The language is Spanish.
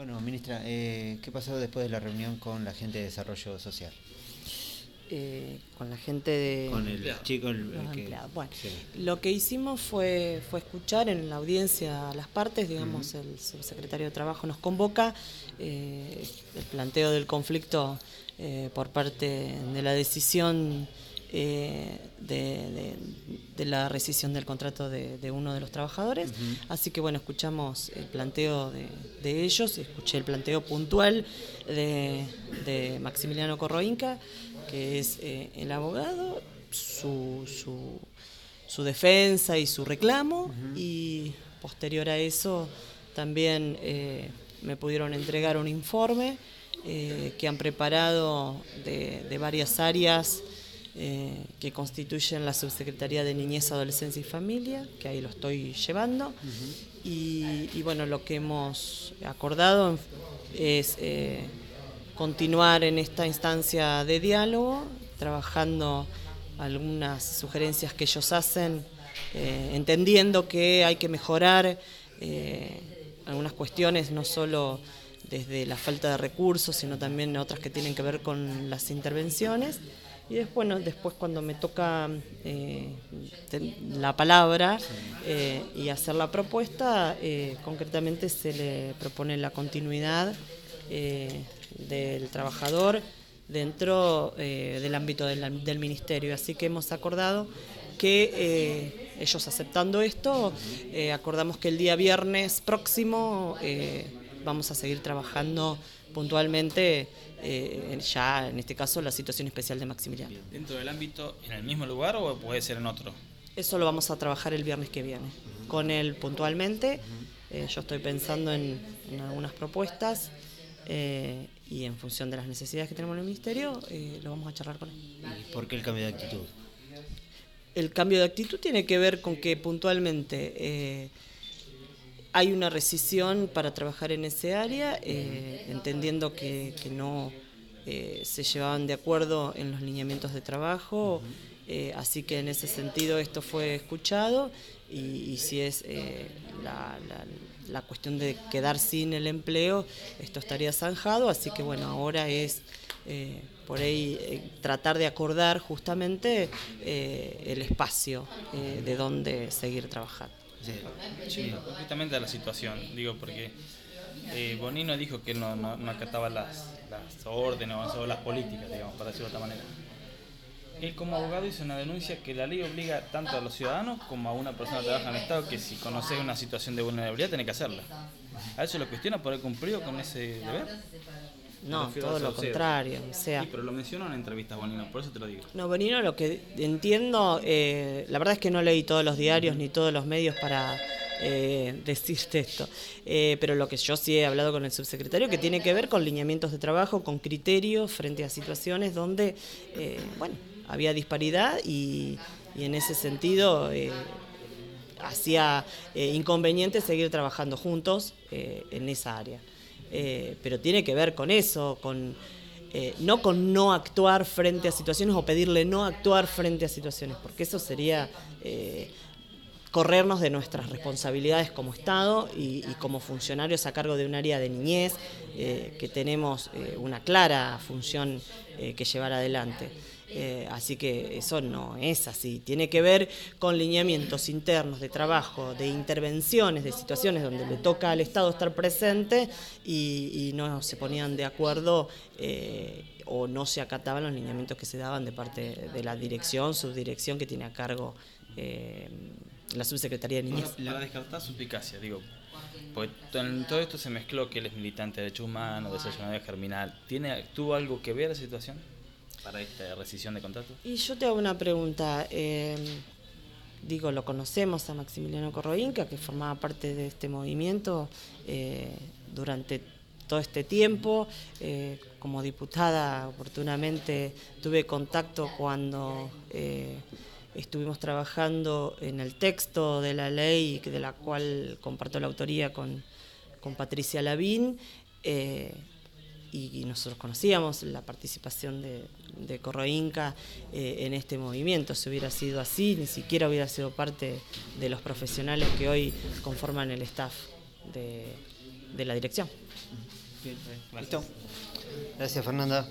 Bueno, ministra, eh, ¿qué pasó después de la reunión con la gente de desarrollo social? Eh, con la gente de con el chico Bueno, lo que hicimos fue fue escuchar en la audiencia a las partes, digamos, el subsecretario de Trabajo nos convoca, eh, el planteo del conflicto por parte de la decisión eh, de, la rescisión del contrato de, uno de los trabajadores. Así que bueno, escuchamos el planteo de, ellos, escuché el planteo puntual de, Maximiliano Corroinca, que es eh, el abogado, su, su, defensa y su reclamo, y posterior a eso también eh, me pudieron entregar un informe que han preparado de varias áreas eh, que constituyen la Subsecretaría de Niñez, Adolescencia y Familia, que ahí lo estoy llevando. y, bueno, lo que hemos acordado es eh, continuar en esta instancia de diálogo, trabajando algunas sugerencias que ellos hacen, eh, entendiendo que hay que mejorar algunas cuestiones, no solo desde la falta de recursos, sino también otras que tienen que ver con las intervenciones. Y después, después cuando me toca eh, la palabra eh, y hacer la propuesta, eh, concretamente se le propone la continuidad del trabajador dentro del ámbito del, ministerio. Así que hemos acordado que ellos aceptando esto, acordamos que el día viernes próximo vamos a seguir trabajando puntualmente eh, ya en este caso la situación especial de Maximiliano. ¿Dentro del ámbito, en el mismo lugar o puede ser en otro? Eso lo vamos a trabajar el viernes que viene. Con él puntualmente, eh, yo estoy pensando en, algunas propuestas eh, y en función de las necesidades que tenemos en el Ministerio, lo vamos a charlar con él. ¿Y por qué el cambio de actitud? El cambio de actitud tiene que ver con que puntualmente hay una rescisión para trabajar en ese área, eh, entendiendo que, no eh, se llevaban de acuerdo en los lineamientos de trabajo, eh, así que en ese sentido esto fue escuchado y, si es la, la, cuestión de quedar sin el empleo, esto estaría zanjado, así que bueno, ahora es por ahí tratar de acordar justamente el espacio de donde seguir trabajando. Sí, justamente a la situación, digo, porque eh, Bonino dijo que no, no, acataba las, las órdenes o las políticas, digamos, para decirlo de otra manera. Él como abogado hizo una denuncia que la ley obliga tanto a los ciudadanos como a una persona que trabaja en el Estado que si conoce una situación de vulnerabilidad tiene que hacerla. ¿A eso lo cuestiona por haber cumplido con ese deber? No, todo lo contrario. O sea, sí, pero lo mencionó en entrevistas Bonino, por eso te lo digo. No, Bonino lo que entiendo, eh, la verdad es que no leí todos los diarios ni todos los medios para eh, decirte esto, eh, pero lo que yo sí he hablado con el subsecretario, que tiene que ver con lineamientos de trabajo, con criterios frente a situaciones donde, bueno, había disparidad y, y en ese sentido hacía inconveniente seguir trabajando juntos en esa área. Eh, pero tiene que ver con eso, con eh, no con no actuar frente a situaciones o pedirle no actuar frente a situaciones, porque eso sería eh, corrernos de nuestras responsabilidades como Estado y, como funcionarios a cargo de un área de niñez, que tenemos una clara función que llevar adelante. Eh, así que eso no es así. Tiene que ver con lineamientos internos de trabajo, de intervenciones, de situaciones donde le toca al Estado estar presente y, no se ponían de acuerdo eh, o no se acataban los lineamientos que se daban de parte de la dirección, subdirección que tiene a cargo eh, la subsecretaría de Niñez. Para descartar su eficacia, digo, pues en todo esto se mezcló que él es militante de derechos humanos, de germinal. ¿Tiene, ¿Tuvo algo que ver la situación? para esta rescisión de contrato? Y yo te hago una pregunta. Eh, digo, lo conocemos a Maximiliano Corroinca, que formaba parte de este movimiento eh, durante todo este tiempo. Eh, como diputada, oportunamente tuve contacto cuando estuvimos trabajando en el texto de la ley de la cual comparto la autoría con, con Patricia Lavín y, nosotros conocíamos la participación de, de Corroinca eh, en este movimiento. Si hubiera sido así, ni siquiera hubiera sido parte de los profesionales que hoy conforman el staff de, de la dirección. Listo. Gracias, Fernanda.